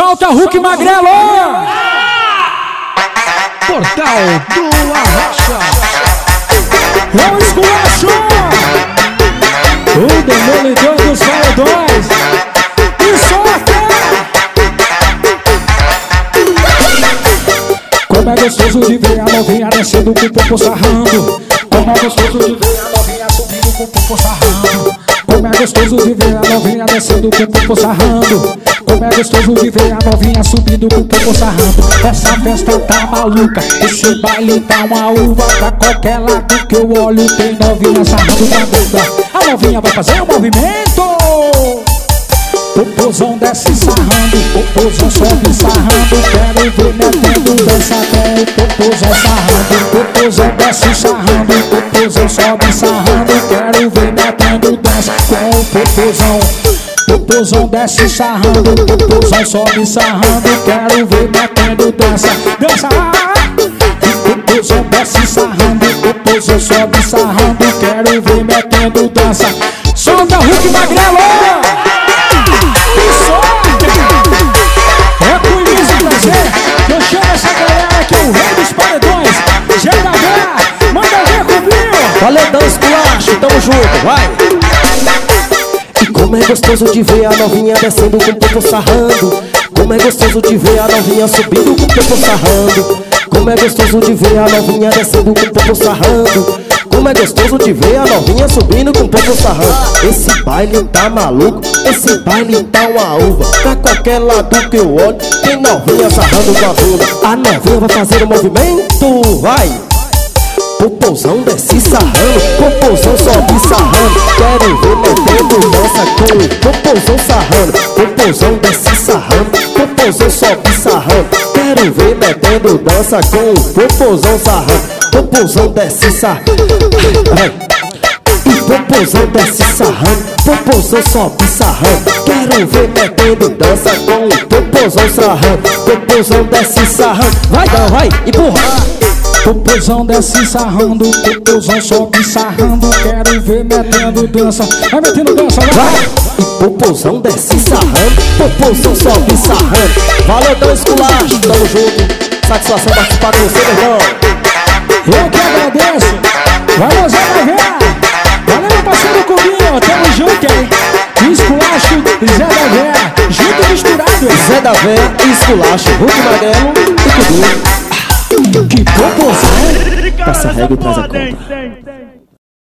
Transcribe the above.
Solta Hulk Magrelo! Portal do Arrocha. É o esculacho! O demolidor dos faredões. E solta! Como é gostoso de ver a novinha descendo com o popo sarrando. Como é gostoso de ver a novinha subindo com o popo sarrando. Como é gostoso de ver a novinha descendo com o popo sarrando. Como é gostoso de ver a novinha subindo com o popo sarrando. Essa festa tá maluca, esse baile tá uma uva. Pra qualquer lado que eu olho tem novinha sarrando na bunda. A novinha vai fazer um movimento. Popozão desce sarrando, popozão sobe sarrando Quero ver metendo dança com o popozão sarrando Popozão desce sarrando, popozão sobe sarrando Quero ver metendo dança com o popozão Popozão desce sarrando, popozão sobe sarrando Quero ver metendo dança, dança Popozão desce sarrando, popozão sobe sarrando Quero ver metendo dança Solta Hulk Magrelo! É com imenso prazer que eu chamo essa galera que é o rei dos paredões. GH, manda ver comigo. Valedão esculacho, tamo junto, vai! Como é gostoso de ver a novinha descendo com o popo sarrando. Como é gostoso de ver a novinha subindo com o popo sarrando. Como é gostoso de ver a novinha descendo com o popo sarrando. Como é gostoso de ver a novinha subindo com o popo sarrando. Esse baile tá maluco, esse baile tá uma uva. Pra qualquer lado que eu olho, tem novinha sarrando com a bunda. A novinha vai fazer o movimento, vai! Popozão desce sarrando, popozão sobe sarrando. Quero ver metendo dança com o popozão sarrando Popozão desce sarrando, popozão sobe sarrando. Quero ver metendo dança com o popozão sarrando Popozão desce sarrando. Popozão desce sarrando, popozão sobe sarrando. Quero ver metendo dança com o popozão sarrando Popozão desce sarrando, vai vai, empurrar Popozão desce sarrando, popozão sobe sarrando. Quero ver metendo dança. Vai metendo dança, vai. Popozão desce sarrando, popozão sobe sarrando. Valeu, dois esculacho, tamo junto. Satisfação participar com você, meu irmão. Eu que agradeço. Valeu, Zé da Vera. Valeu, meu parceiro Cubinho. Tamo junto, hein? Esculacho, Zé da Vera. Junto misturado. Zé da Véia, esculacho, Hulk Magrelo e Cubinho. Hashtag traz a conta.